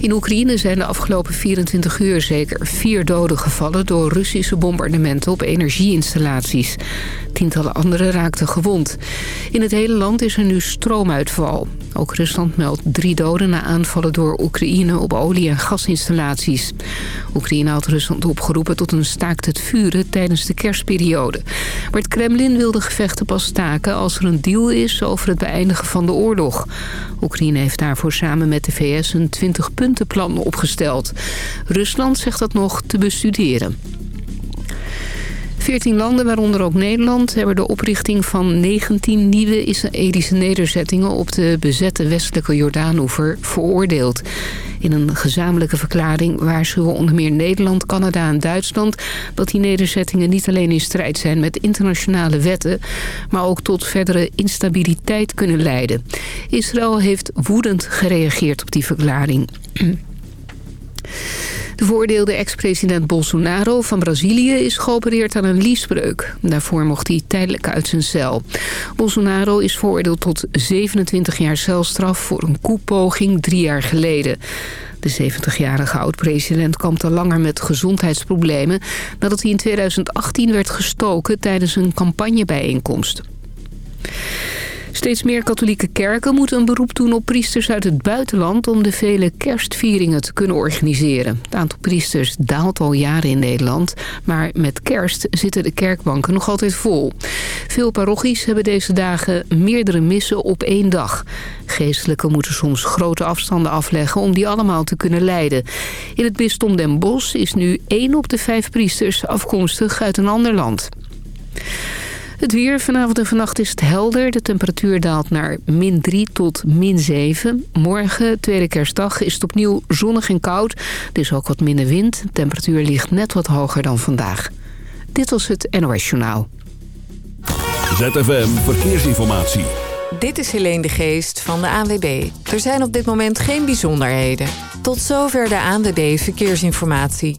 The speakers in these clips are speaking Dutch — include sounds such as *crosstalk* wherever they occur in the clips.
In Oekraïne zijn de afgelopen 24 uur zeker vier doden gevallen... door Russische bombardementen op energieinstallaties. Tientallen anderen raakten gewond. In het hele land is er nu stroomuitval. Ook Rusland meldt drie doden na aanvallen door Oekraïne op olie- en gasinstallaties. Oekraïne had Rusland opgeroepen tot een staakt het vuren tijdens de kerstperiode. Maar het Kremlin wil de gevechten pas staken als er een deal is over het beëindigen van de oorlog. Oekraïne heeft daarvoor samen met de VS een 20-puntenplan opgesteld. Rusland zegt dat nog te bestuderen. 14 landen, waaronder ook Nederland, hebben de oprichting van 19 nieuwe Israëlische nederzettingen op de bezette westelijke Jordaanoever veroordeeld. In een gezamenlijke verklaring waarschuwen onder meer Nederland, Canada en Duitsland... dat die nederzettingen niet alleen in strijd zijn met internationale wetten... maar ook tot verdere instabiliteit kunnen leiden. Israël heeft woedend gereageerd op die verklaring. De veroordeelde ex-president Bolsonaro van Brazilië is geopereerd aan een liesbreuk. Daarvoor mocht hij tijdelijk uit zijn cel. Bolsonaro is veroordeeld tot 27 jaar celstraf voor een koepoging drie jaar geleden. De 70-jarige oud-president kampt al langer met gezondheidsproblemen... nadat hij in 2018 werd gestoken tijdens een campagnebijeenkomst. Steeds meer katholieke kerken moeten een beroep doen op priesters uit het buitenland... om de vele kerstvieringen te kunnen organiseren. Het aantal priesters daalt al jaren in Nederland... maar met kerst zitten de kerkbanken nog altijd vol. Veel parochies hebben deze dagen meerdere missen op één dag. Geestelijken moeten soms grote afstanden afleggen om die allemaal te kunnen leiden. In het bisdom Den Bosch is nu één op de vijf priesters afkomstig uit een ander land. Het weer vanavond en vannacht is het helder. De temperatuur daalt naar min 3 tot min 7. Morgen, tweede kerstdag, is het opnieuw zonnig en koud. Er is ook wat minder wind. De temperatuur ligt net wat hoger dan vandaag. Dit was het NOS Journaal. ZFM Verkeersinformatie. Dit is Helene de Geest van de ANWB. Er zijn op dit moment geen bijzonderheden. Tot zover de ANWB Verkeersinformatie.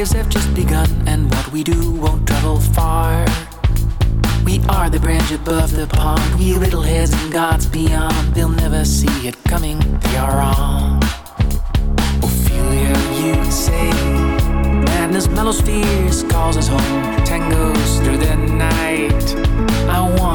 Lives have just begun and what we do won't travel far. We are the branch above the pond, we little heads in God's beyond. They'll never see it coming, they are wrong. Ophelia, you say madness mellows fears, calls us home, tangos through the night. I want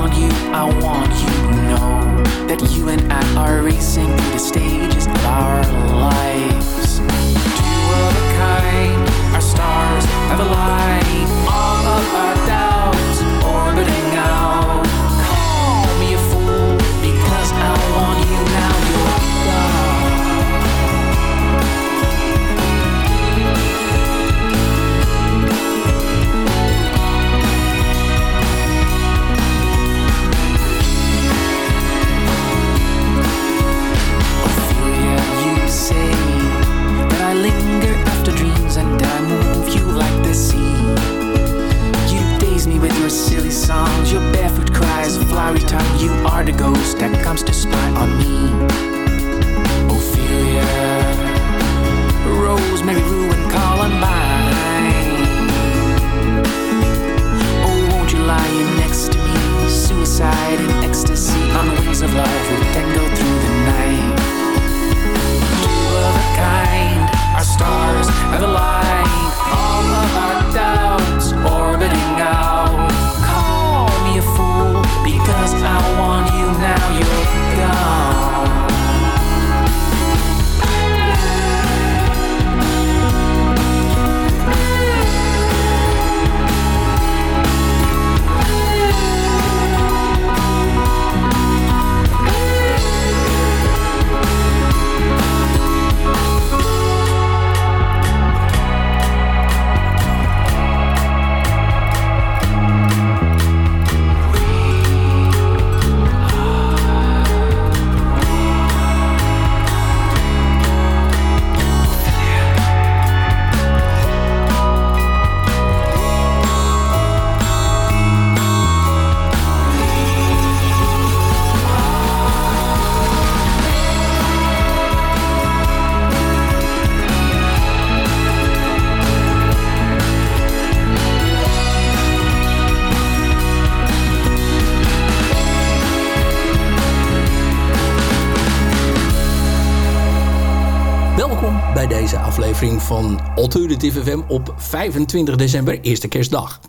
aflevering van Alternative FM op 25 december, eerste kerstdag.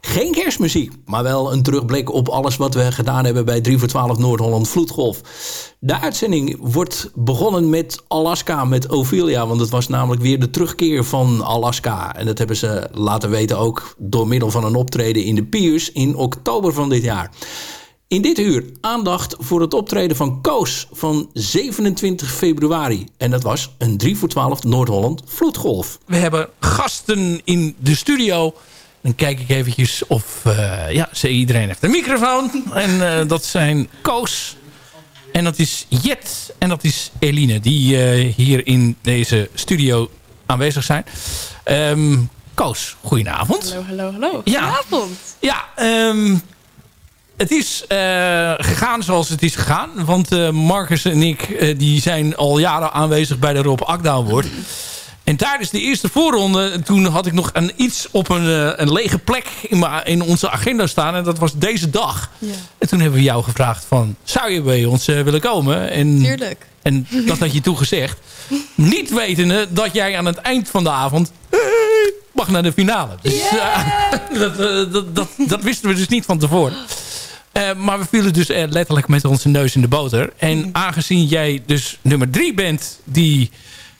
Geen kerstmuziek, maar wel een terugblik op alles wat we gedaan hebben bij 3 voor 12 Noord-Holland Vloedgolf. De uitzending wordt begonnen met Alaska, met Ophelia, want het was namelijk weer de terugkeer van Alaska. En dat hebben ze laten weten ook door middel van een optreden in de Piers in oktober van dit jaar. In dit uur aandacht voor het optreden van Koos van 27 februari. En dat was een 3 voor 12 Noord-Holland vloedgolf. We hebben gasten in de studio. Dan kijk ik eventjes of... Uh, ja, iedereen heeft een microfoon. En uh, dat zijn Koos. En dat is Jet. En dat is Eline. Die uh, hier in deze studio aanwezig zijn. Um, Koos, goedenavond. Hallo, hallo, hallo. Goedenavond. Ja, ja um, het is uh, gegaan zoals het is gegaan. Want uh, Marcus en ik uh, die zijn al jaren aanwezig bij de Rob Akda Award. En tijdens de eerste voorronde, toen had ik nog een, iets op een, een lege plek in, in, onze agenda staan. En dat was deze dag. Ja. En toen hebben we jou gevraagd van, zou je bij ons willen komen? En, Tuurlijk. En dat had je toen gezegd. *laughs* Niet wetende dat jij aan het eind van de avond mag naar de finale. Dus *laughs* dat, dat, dat, dat wisten we dus niet van tevoren. Uh, maar we vielen dus uh, letterlijk met onze neus in de boter. En mm. aangezien jij dus nummer drie bent die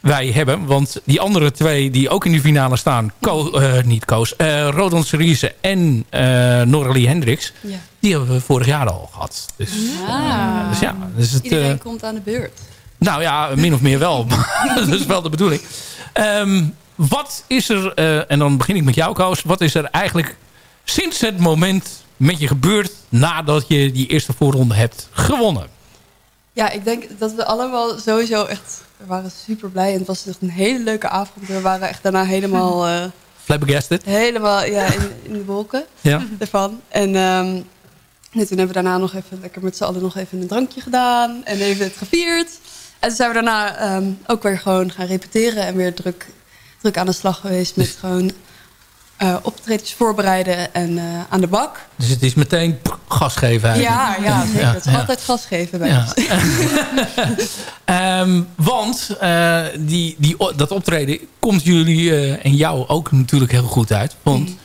wij hebben... want die andere twee die ook in de finale staan... Ko, uh, niet Koos, Rodan Cerise en Noralie Hendricks... Ja. die hebben we vorig jaar al gehad. Dus, ah. dus ja, dus het, Iedereen komt aan de beurt. Nou ja, min of meer wel. *laughs* dat is wel de bedoeling. Um, wat is er, en dan begin ik met jou Koos... wat is er eigenlijk sinds het moment met je gebeurd nadat je die eerste voorronde hebt gewonnen? Ja, ik denk dat we allemaal sowieso echt... We waren super blij en het was echt een hele leuke avond. We waren echt daarna helemaal... Uh, *laughs* Flabbergasted? Helemaal ja, in, *laughs* in de wolken ja. ervan. En um, toen hebben we daarna nog even lekker met z'n allen nog even een drankje gedaan. En even het gevierd. En toen zijn we daarna um, ook weer gewoon gaan repeteren. En weer druk, druk aan de slag geweest met gewoon uh, optredens voorbereiden en uh, aan de bak. Dus het is meteen gas geven eigenlijk. Ja, ja zeker. Het is ja. altijd gas geven bij ja. um, *laughs* want uh, die, die, dat optreden komt jullie en jou ook natuurlijk heel goed uit. Want mm.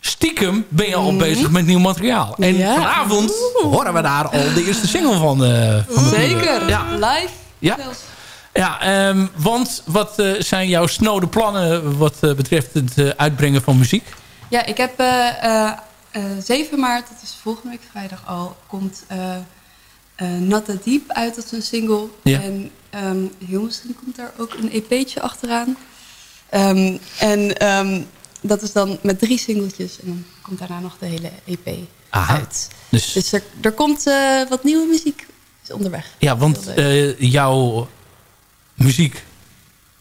stiekem ben je al mm. bezig met nieuw materiaal. En vanavond horen we daar al de eerste single van. van zeker, live. Ja. Ja, um, want wat uh, zijn jouw snode plannen wat uh, betreft het uh, uitbrengen van muziek? Ja, ik heb 7 maart, dat is volgende week vrijdag al, komt Not That Deep uit als een single. Ja. En um, heel misschien komt daar ook een EP'tje achteraan. Um, en dat is dan met drie singeltjes. En dan komt daarna nog de hele EP Aha. uit. Dus, dus er, er komt wat nieuwe muziek onderweg. Ja, want jouw muziek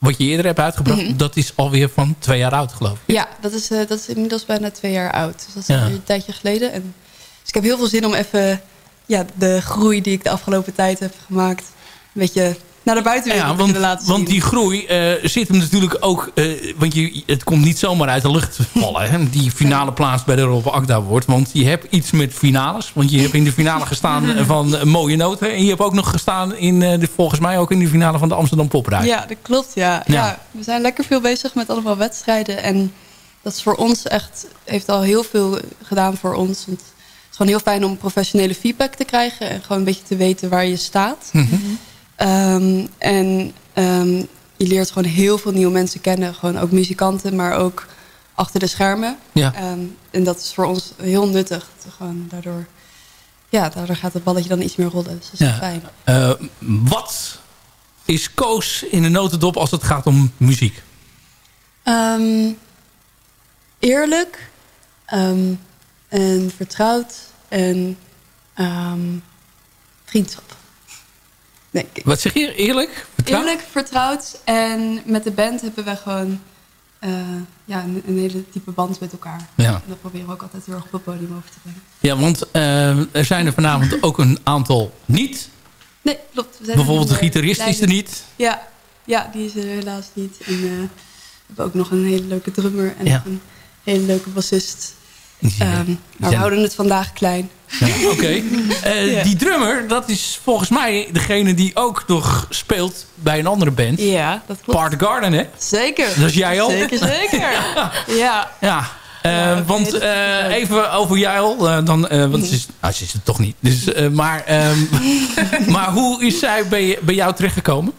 wat je eerder hebt uitgebracht, mhm. dat is alweer van twee jaar oud, geloof ik. Ja, dat is, uh, dat is inmiddels bijna twee jaar oud. Dus dat is een tijdje geleden. En, dus ik heb heel veel zin om even ja, de groei die ik de afgelopen tijd heb gemaakt... een beetje naar de buitenwereld ja, want, laten zien. Want die groei uh, zit hem natuurlijk ook... Uh, want je, het komt niet zomaar uit de lucht vallen. Hè, die finale plaats bij de Rob Akda wordt. Want je hebt iets met finales. Want je hebt in de finale gestaan *laughs* van Mooie Noten. En je hebt ook nog gestaan in de, volgens mij ook in de finale van de Amsterdam Poprij. Ja, dat klopt. Ja. ja. Ja. we zijn lekker veel bezig met allemaal wedstrijden. En dat is voor ons echt... heeft al heel veel gedaan voor ons. Want het is gewoon heel fijn om professionele feedback te krijgen. En gewoon een beetje te weten waar je staat. Mm Um, en um, je leert gewoon heel veel nieuwe mensen kennen. Gewoon ook muzikanten, maar ook achter de schermen. Ja. Um, en dat is voor ons heel nuttig. Gewoon daardoor, ja, daardoor gaat het balletje dan iets meer rollen. Dus dat is ja. fijn. Uh, wat is Koos in de notendop als het gaat om muziek? eerlijk en vertrouwd en vriendschap. Nee, Wat zeg je? Eerlijk? Vertrouwd? Eerlijk, vertrouwd. En met de band hebben we gewoon uh, ja, een, een, hele diepe band met elkaar. Ja. En dat proberen we ook altijd heel erg op het podium over te brengen. Ja, want uh, er zijn er vanavond *laughs* ook een aantal niet. Nee, klopt. Bijvoorbeeld de gitarist is er niet. Ja, ja, die is er helaas niet. En uh, we hebben ook nog een hele leuke drummer en ja. een hele leuke bassist. Um, maar we houden het vandaag klein. Ja, Oké. Eh, die drummer, dat is volgens mij degene die ook nog speelt bij een andere band. Ja, dat klopt. Part Garden, hè? Zeker. Dat is jij al? Zeker, zeker. *laughs* ja. Ja. Eh, Ja, want eh, even over jij al. dan, want ze is, nou, ze is het toch niet. Dus, maar, ehm, *laughs* maar hoe is zij bij, bij jou terechtgekomen?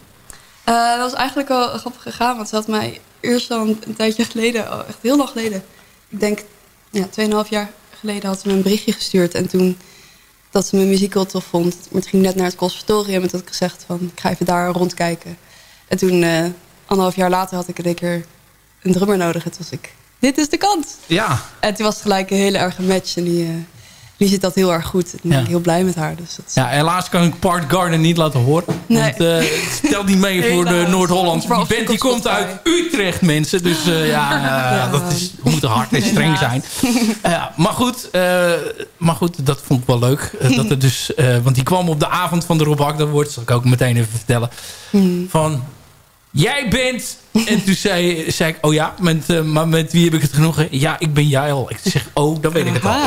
Dat was eigenlijk wel grappig gegaan, want ze had mij eerst al een, een tijdje geleden, echt heel lang geleden, ik denk ja, 2,5 jaar geleden, had ze me een berichtje gestuurd. En toen dat ze mijn muziek heel tof vond. Maar het ging net naar het conservatorium en toen had ik gezegd van, ik ga even daar rondkijken. En toen, eh, anderhalf jaar later, had ik in één keer een drummer nodig. En toen was ik, dit is de kans. Ja. En toen was het gelijk een hele erge match. En die, eh, die zit dat heel erg goed. Ik ben Ja. heel blij met haar. Dus dat is- ja, helaas kan ik Part Garden niet laten horen. Nee. Want eh, het stelt niet mee voor de. Maar Die band die komt uit. Utrecht, mensen. Dus eh, ja, *laughs* eh, Ja. dat is, we moeten hard en streng zijn. Eh, maar, goed, eh, maar goed, dat vond ik wel leuk. *laughs* Dat er dus, eh, want die kwam op de avond van de Rob Agda wordt. zal ik ook meteen even vertellen. Hmm. Van, jij bent... En toen zei, zei ik, oh ja, met, eh, maar met wie heb ik het genoegen? Ja, ik ben jij al. Ik zeg, oh, dan weet ik het al.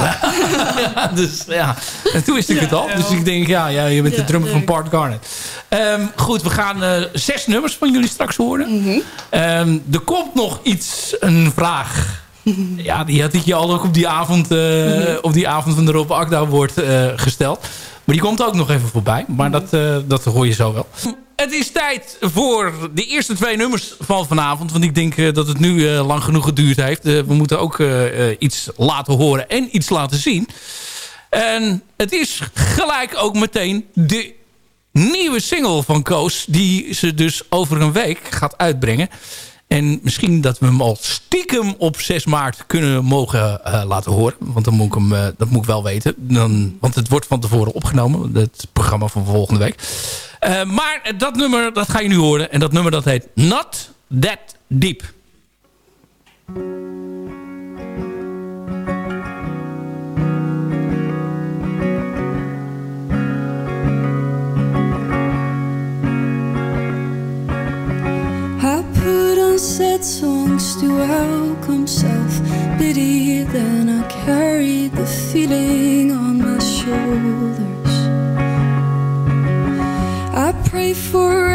*laughs* ja, dus ja, en toen wist ik het al. Dus ik denk, ja, ja je bent de drummer van. Part Garnet. Ehm, goed, we gaan eh, zes nummers van jullie straks horen. Mhm. Ehm, er komt nog iets, een vraag. Ja, die had ik je al ook op die avond, eh, Mhm. op die avond van de Rob Akda wordt gesteld. Maar die komt ook nog even voorbij. Maar dat, dat hoor je zo wel. Het is tijd voor de eerste twee nummers van vanavond. Want ik denk eh, dat het nu eh, lang genoeg geduurd heeft. Eh, we moeten ook iets laten horen en iets laten zien. En het is gelijk ook meteen de nieuwe single van Koos... die ze dus over een week gaat uitbrengen. En misschien dat we hem al stiekem op 6 maart kunnen mogen laten horen. Want dan moet ik hem, dat moet ik wel weten. Dan, want het wordt van tevoren opgenomen. Het programma van volgende week. Eh, maar dat nummer, dat ga je nu horen. En dat nummer dat heet Not That Deep. Sad songs to welcome self-pity Then I carried the feeling on my shoulders pray for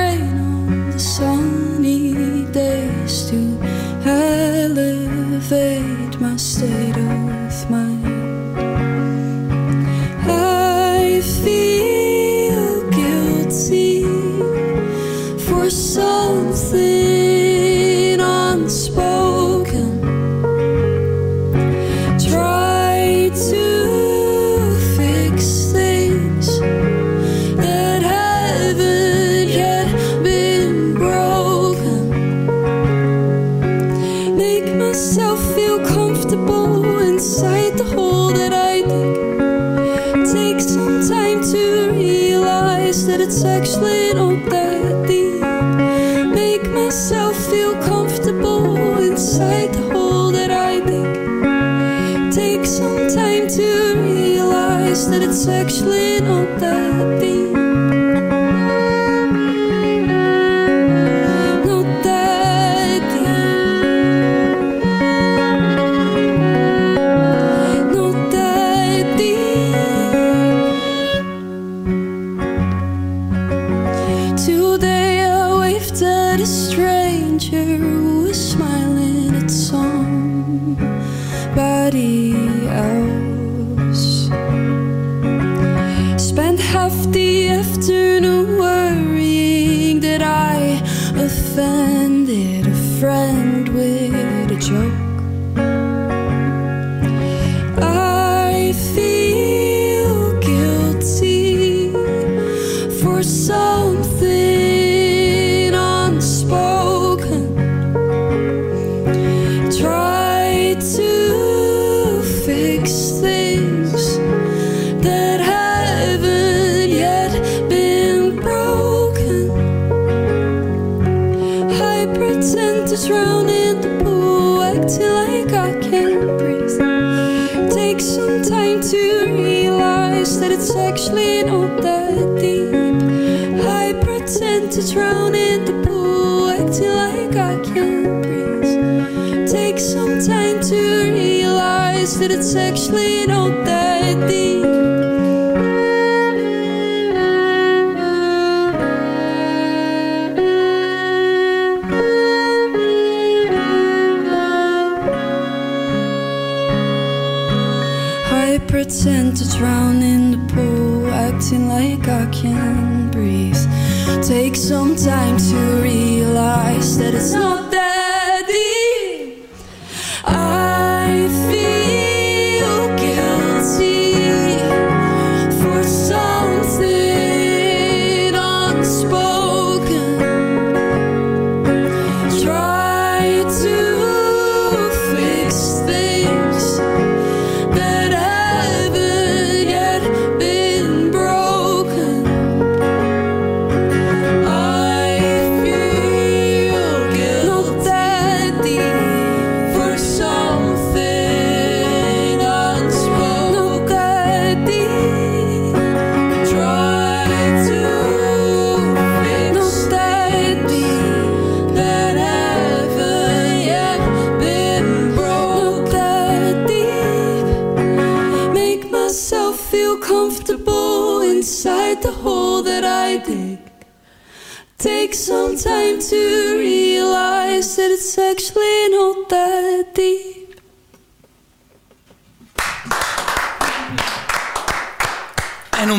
hefty afternoon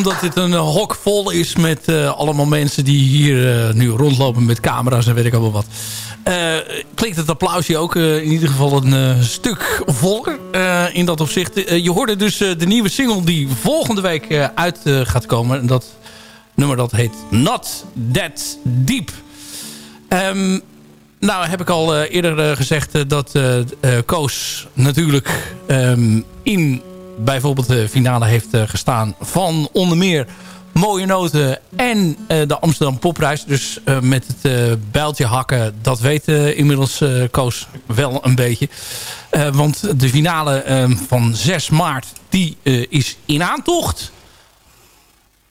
omdat dit een eh, hok vol is met eh, allemaal mensen die hier eh, nu rondlopen met camera's en weet ik allemaal wat. klinkt het applausje ook in ieder geval een stuk voller in dat opzicht. Je hoorde dus de nieuwe single die volgende week uit gaat komen. En dat nummer dat heet Not That Deep. Ehm, nou heb ik al eerder gezegd dat Koos natuurlijk ehm, in bijvoorbeeld de finale heeft eh, gestaan van onder meer Mooie Noten en eh, de Amsterdam Popprijs. Dus eh, met het eh bijltje hakken, dat weet eh, inmiddels eh, Koos wel een beetje. Eh, want de finale eh, van 6 maart, die eh, is in aantocht.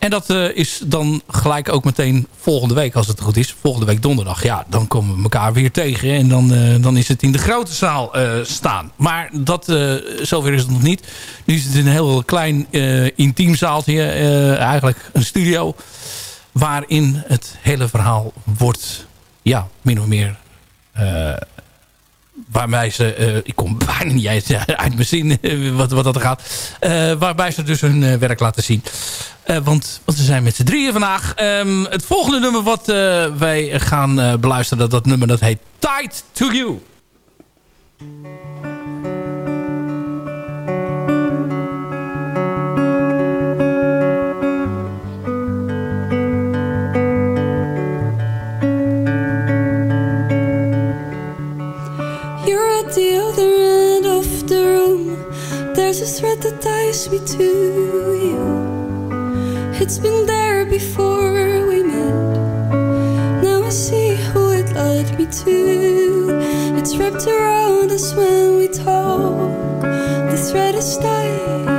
En dat eh, is dan gelijk ook meteen volgende week, als het goed is. Volgende week donderdag. Ja, dan komen we elkaar weer tegen. En dan, eh, dan is het in de grote zaal eh, staan. Maar dat, zover is het nog niet. Nu is het een heel klein intiem zaaltje. eigenlijk een studio. Waarin het hele verhaal wordt, ja, min of meer... waarbij ze, eh, ik kom bijna niet *laughs* uit, mijn zin eh, wat, wat dat er gaat. Eh, waarbij ze dus hun werk laten zien. Want, want we zijn met z'n drieën vandaag. Ehm, het volgende nummer wat wij gaan beluisteren, dat, dat nummer dat heet Tied to You. There's a thread that ties me to you. It's been there before we met. Now I see who it led me to. It's wrapped around us when we talk. The thread is tied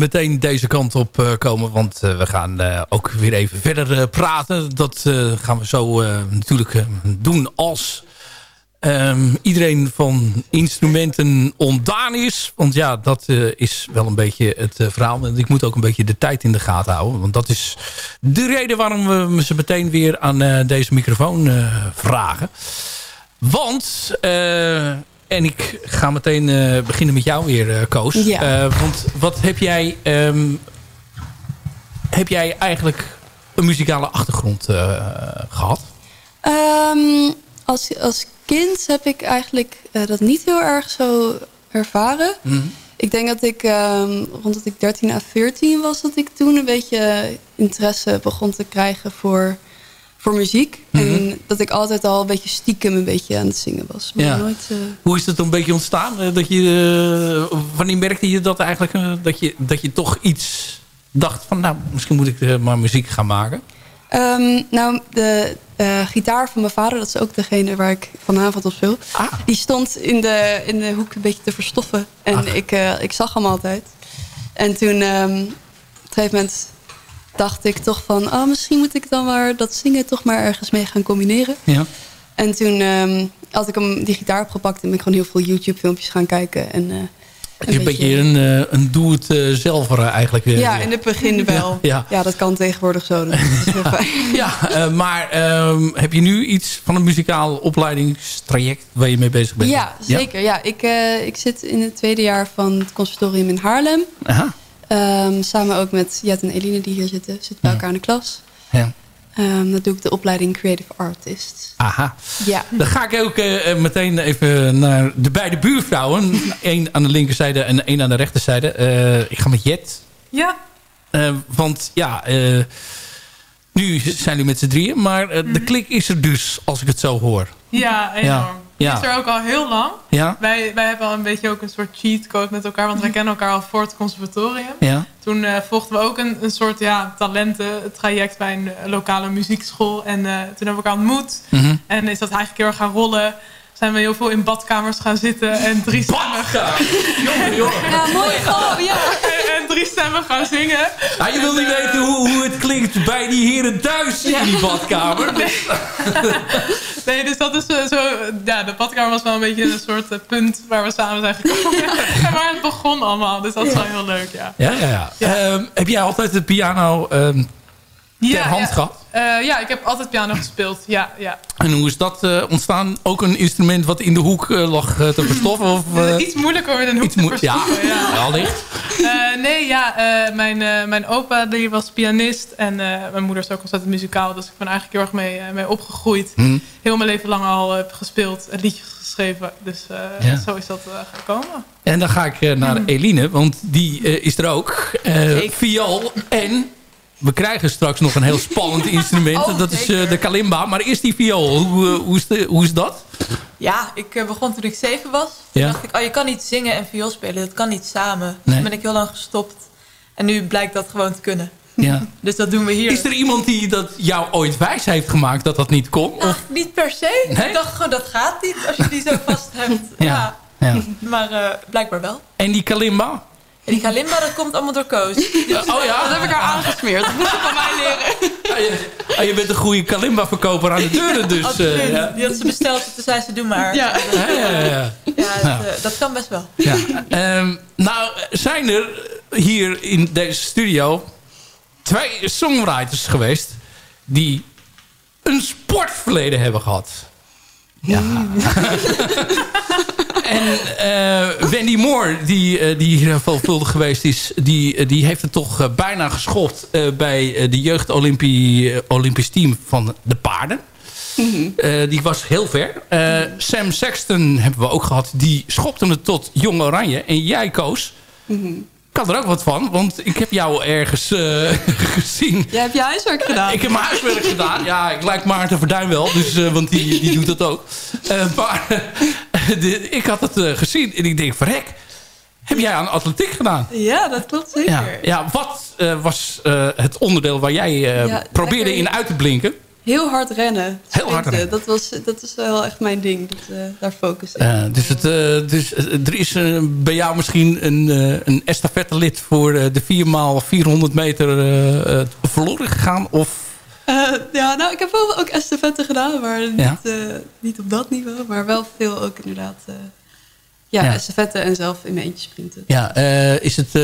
meteen deze kant op eh, komen. Want eh, we gaan eh, ook weer even verder praten. Dat gaan we zo natuurlijk doen als ehm, iedereen van instrumenten ontdaan is. Want ja, dat is wel een beetje het verhaal. En ik moet ook een beetje de tijd in de gaten houden. Want dat is de reden waarom we ze meteen weer aan deze microfoon vragen. Want... en ik ga meteen eh, beginnen met jou weer, eh, Koos. Ja. Eh, want wat heb jij... ehm, heb jij eigenlijk een muzikale achtergrond eh, gehad? Ehm, als, als kind heb ik eigenlijk dat niet heel erg zo ervaren. Ik denk dat ik ehm, rond dat ik 13 à 14 was, dat ik toen een beetje interesse begon te krijgen voor, voor muziek. En dat ik altijd al een beetje stiekem een beetje aan het zingen was. Maar Ja. nooit, eh, Hoe is dat een beetje ontstaan? Eh, Dat je, eh, wanneer merkte je dat eigenlijk? dat, je, dat je toch iets dacht van... nou, misschien moet ik maar muziek gaan maken. Ehm, nou, de gitaar van mijn vader, dat is ook degene waar ik vanavond op speel. Ah. Die stond in de, in de hoek een beetje te verstoffen. En Ach. ik, ik zag hem altijd. En toen, ehm, op een gegeven moment dacht ik toch van... oh, misschien moet ik dan maar dat zingen toch maar ergens mee gaan combineren. Ja. En toen ehm, had ik hem die gitaar opgepakt... en ben ik gewoon heel veel YouTube-filmpjes gaan kijken. En, eh, Het is een beetje een, eh, een doe-het-zelver eigenlijk. eh, ja, in het begin wel. Ja, Ja, dat kan tegenwoordig zo. dat is heel *laughs* fijn. Ja, eh, maar ehm, heb je nu iets van een muzikaal opleidingstraject waar je mee bezig bent? Ja, zeker. Ja? Ik, eh, ik zit in het tweede jaar van het conservatorium in Haarlem. Aha. Ehm, samen ook met Jet en Eline die hier zitten. Zitten bij elkaar in de klas. Ja. Ehm dat doe ik de opleiding Creative Artist. Aha. Ja. Dan ga ik ook eh, meteen even naar de beide buurvrouwen. Eén aan de linkerzijde en één aan de rechterzijde. Eh, ik ga met Jet. Ja, Eh, want ja, eh, nu zijn jullie met z'n drieën. Maar eh, de klik is er dus, als ik het zo hoor. ja, enorm. Ja, ja. Is er ook al heel lang. Ja? Wij, wij hebben al een beetje ook een soort cheatcode met elkaar, want wij kennen elkaar al voor het conservatorium. Ja? Toen eh, volgden we ook een, een soort ja, talententraject bij een eh, lokale muziekschool. En eh, toen hebben we elkaar ontmoet. Mhm. En is dat eigenlijk heel erg gaan rollen. Zijn we heel veel in badkamers gaan zitten en drie stemmen, Jongen, jongen. Ja, mooi. Oh, ja. en, en drie stemmen gaan zingen. Ah, je wil niet weten hoe, hoe het klinkt bij die heren thuis in die badkamer. *laughs* *laughs* Nee, dus dat is eh, zo... Ja, de badkamer was wel een beetje een soort eh, punt waar we samen zijn gekomen. *laughs* en waar het begon allemaal. Dus dat is wel heel leuk, ja. Ja, ja, ja. Ehm, heb jij altijd de piano ehm, ter Ja, hand ja. gehad? Eh, ja, ik heb altijd piano gespeeld. Ja, ja. En hoe is dat eh, ontstaan? Ook een instrument wat in de hoek eh, lag te verstoffen? Of, *laughs* Iets moeilijker om in een hoek iets te moe- ja. Ja. Eh, nee, ja, eh, mijn, eh, mijn opa die was pianist. En eh, mijn moeder is ook ontzettend muzikaal. Dus ik ben eigenlijk heel erg mee, eh, mee opgegroeid. Hm. Heel mijn leven lang al heb gespeeld. en liedjes geschreven. Dus eh, Ja. zo is dat eh, gekomen. En dan ga ik naar Eline, want die eh, is er ook. Eh viool en... We krijgen straks nog een heel *laughs* spannend instrument. Oh, dat is eh, de kalimba. Maar eerst die viool. Hoe, eh, hoe, is, de, hoe is dat? Ja, ik eh, begon toen ik zeven was. Ja. Toen dacht ik, oh, je kan niet zingen en viool spelen. Dat kan niet samen. Dus Nee. toen ben ik heel lang gestopt. En nu blijkt dat gewoon te kunnen. Ja. *laughs* Dus dat doen we hier. Is er iemand die dat jou ooit wijs heeft gemaakt dat dat niet kon? Nou, niet per se. Nee? Ik dacht gewoon, dat gaat niet als je die zo *laughs* vast hebt. Ja. Maar blijkbaar wel. En die kalimba? En die kalimba, dat komt allemaal door Koos. *laughs* oh ja? Dat heb ik haar aangesmeerd. Dat moet van mij leren. Ah, je, ah, je bent een goede kalimba-verkoper aan de deuren, dus... Absoluut. eh, ja. Die had ze besteld, toen zei ze, doe maar. Ja. Ja, ja, ja. Ja, het, eh, dat kan best wel. Ja. Ehm, nou, zijn er hier in deze studio twee songwriters geweest... die een sportverleden hebben gehad. Ja. *laughs* en eh, Wendy Moore, die, eh, die hier veelvuldig geweest is... die, eh, die heeft het toch bijna geschopt bij de jeugd Olympi- Olympisch team van de paarden. Eh, die was heel ver. Sam Sexton hebben we ook gehad. Die schopte me tot Jong Oranje. En jij, Koos, kan er ook wat van. Want ik heb jou ergens eh, *laughs* gezien. Jij hebt je huiswerk gedaan. Ik heb mijn huiswerk gedaan. Ja, ik lijk Maarten Verduin wel. Dus, eh, want die, die doet dat ook. Eh, maar de- ik had het gezien. En ik denk, verrek. Heb jij aan atletiek gedaan? Ja, dat klopt zeker. Ja, ja wat was het onderdeel waar jij Ja, probeerde in uit te blinken? Heel hard rennen. Heel hard rennen. Dat, was, dat is wel echt mijn ding. Dat, eh, daar focus ik. Eh, dus het, eh, dus er is bij jou misschien een, een estafette-lid voor eh, de 4x400 meter verloren gegaan? Of ja, nou, ik heb wel ook estafette gedaan, maar niet, Ja. niet op dat niveau. Maar wel veel ook inderdaad. Ja, Ja. en zelf in mijn eentje sprinten. ja, eh, is het eh,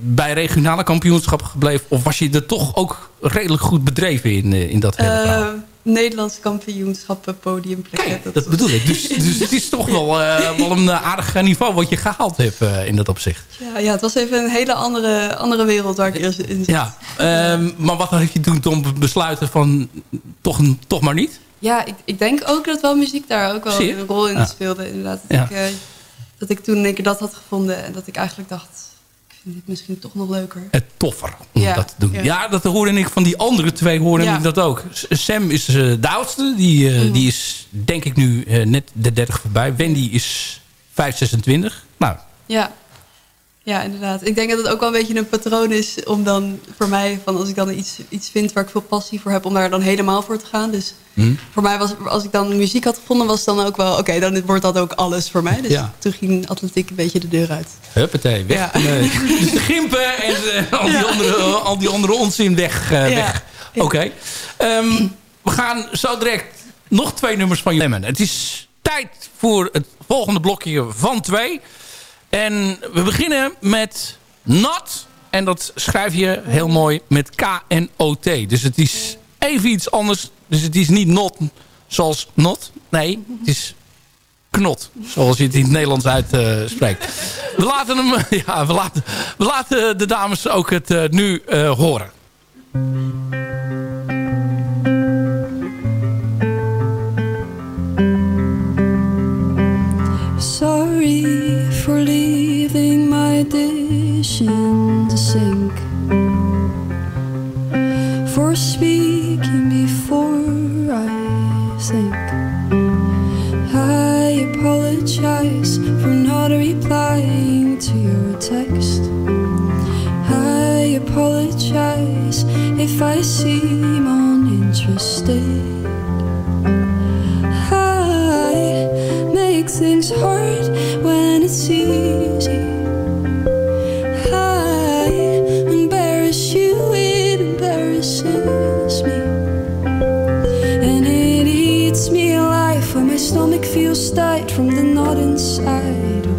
bij regionale kampioenschappen gebleven? Of was je er toch ook redelijk goed bedreven in, eh, in dat hele verhaal? Nederlandse kampioenschappen, podiumplekken. dat Dat was- bedoel ik. Dus, dus het is toch wel, *laughs* wel een aardig niveau wat je gehaald hebt in dat opzicht. Ja, ja, het was even een hele andere, andere wereld waar ik eerst in zat. Ja, ehm, maar wat had je toen om besluiten van toch, toch maar niet? Ja, ik, ik denk ook dat wel muziek daar ook wel een rol in Ja. speelde. Inderdaad. Dat, Ja. ik, dat ik toen keer dat had gevonden en dat ik eigenlijk dacht, ik vind dit misschien toch nog leuker. Het toffer om Ja, dat te doen. ja. Ja. dat hoorde ik van die andere twee hoorde Ja. ik dat ook. Sam is eh, de oudste. Die, eh, die is denk ik nu eh, net de 30 voorbij. Wendy is 5, 26. Nou, Ja. Ja, inderdaad. Ik denk dat het ook wel een beetje een patroon is om dan voor mij, van als ik dan iets, iets vind waar ik veel passie voor heb, om daar dan helemaal voor te gaan. Dus hm? voor mij was, als ik dan muziek had gevonden, was het dan ook wel, oké, dan wordt dat ook alles voor mij. Dus Ja. toen ging atletiek een beetje de deur uit. huppatee, weg. Ja. Nee. *laughs* dus de gimpen en eh, al, die Ja. andere, al die andere onzin weg. eh, Ja. weg. Oké. Ehm, we gaan zo direct nog twee nummers van je lemmen. Het is tijd voor het volgende blokje van twee. En we beginnen met Not. En dat schrijf je heel mooi met K-N-O-T. Dus het is even iets anders. Dus het is niet not zoals not. Nee, het is knot. Zoals je het in het Nederlands uitspreekt. we, laten hem, *laughs* ja, we, laten, we laten de dames ook het eh, nu eh, horen. Sorry in the sink. For speaking before I think. I apologize for not replying to your text. I apologize if I seem uninterested. I make things hard when it's easy. Embarrasses me. And it eats me alive when my stomach feels tight from the knot inside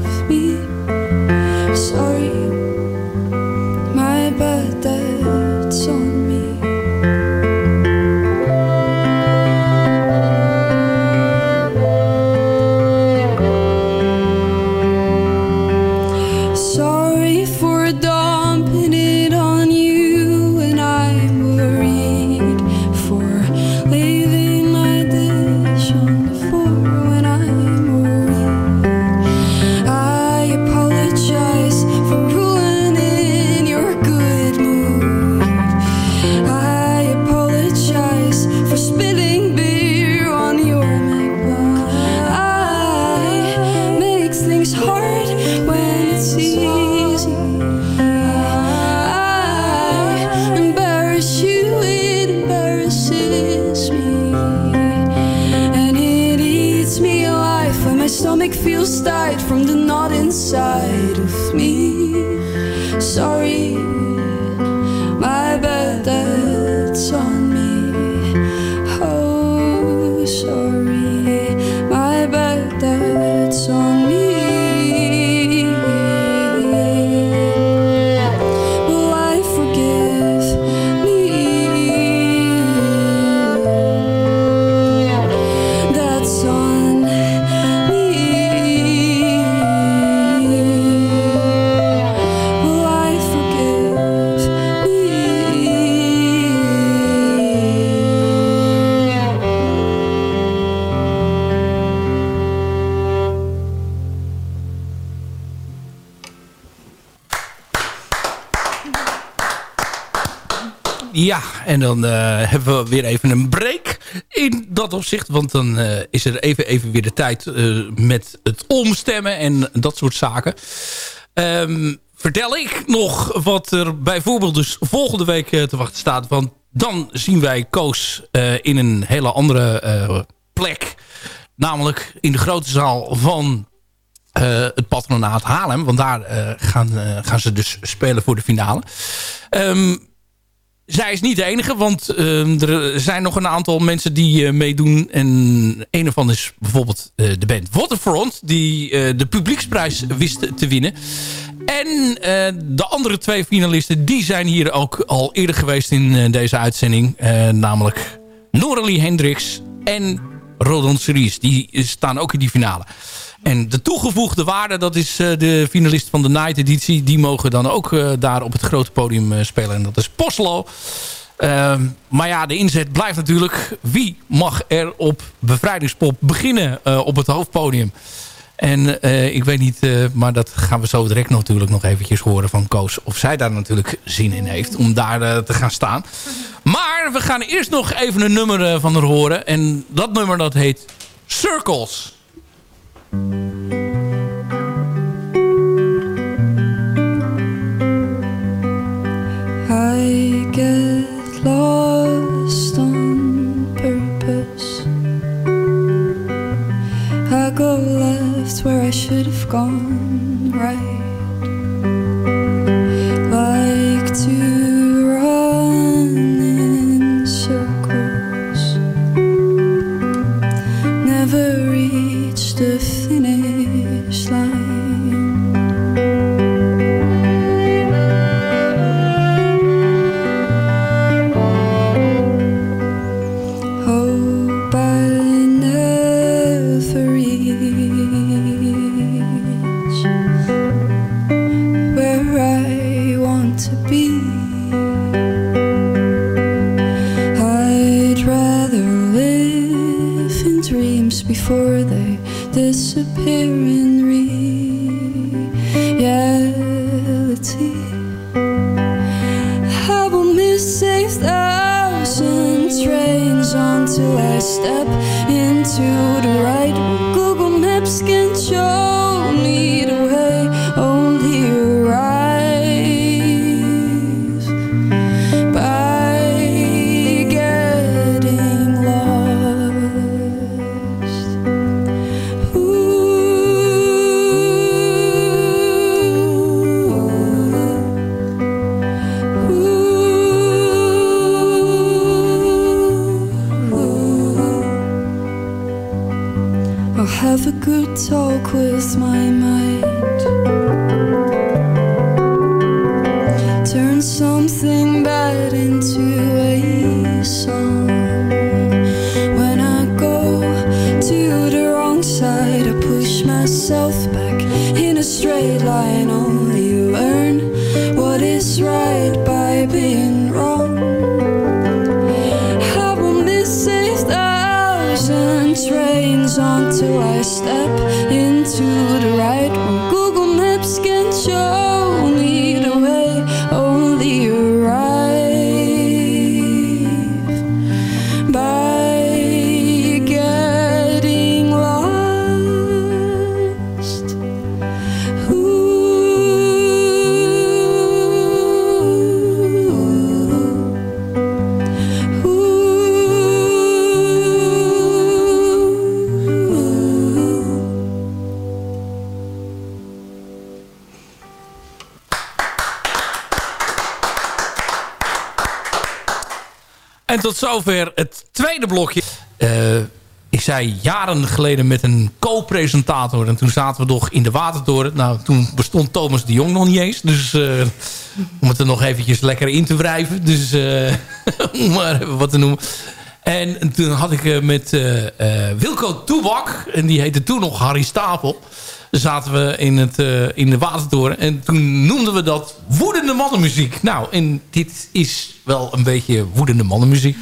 Ja, en dan eh, hebben we weer even een break in dat opzicht. Want dan eh, is er even, even weer de tijd eh, met het omstemmen en dat soort zaken. Ehm, vertel ik nog wat er bijvoorbeeld dus volgende week te wachten staat. Want dan zien wij Koos in een hele andere plek. Namelijk in de grote zaal van het patronaat Haarlem. Want daar gaan, gaan ze dus spelen voor de finale. Ehm, zij is niet de enige, want ehm, er zijn nog een aantal mensen die eh, meedoen. En een ervan is bijvoorbeeld eh, de band Waterfront, die eh, de publieksprijs wist te winnen. En de andere twee finalisten, die zijn hier ook al eerder geweest in deze uitzending. Namelijk Noralie Hendricks en Rodon Series. Die staan ook in die finale. En de toegevoegde waarde, dat is eh, de finalist van de Night editie. Die mogen dan ook eh, daar op het grote podium eh, spelen. En dat is Poslo. Ehm, maar ja, de inzet blijft natuurlijk... wie mag er op Bevrijdingspop beginnen op het hoofdpodium? En ik weet niet, maar dat gaan we zo direct natuurlijk nog eventjes horen van Koos. Of zij daar natuurlijk zin in heeft om daar te gaan staan. Maar we gaan eerst nog even een nummer van haar horen. En dat nummer dat heet Circles. Should have gone right. Like to tot zover het tweede blokje. Eh, ik zei jaren geleden met een co-presentator. En toen zaten we nog in de Watertoren. Nou, toen bestond Thomas de Jong nog niet eens. Dus eh, om het er nog eventjes lekker in te wrijven. Dus eh, *laughs* om maar even wat te noemen. En toen had ik met Wilco Toebak. En die heette toen nog Harry Stapel. Zaten we in, het, eh, in de Watertoren. En toen noemden we dat woedende mannenmuziek. Nou, en dit is wel een beetje woedende mannenmuziek.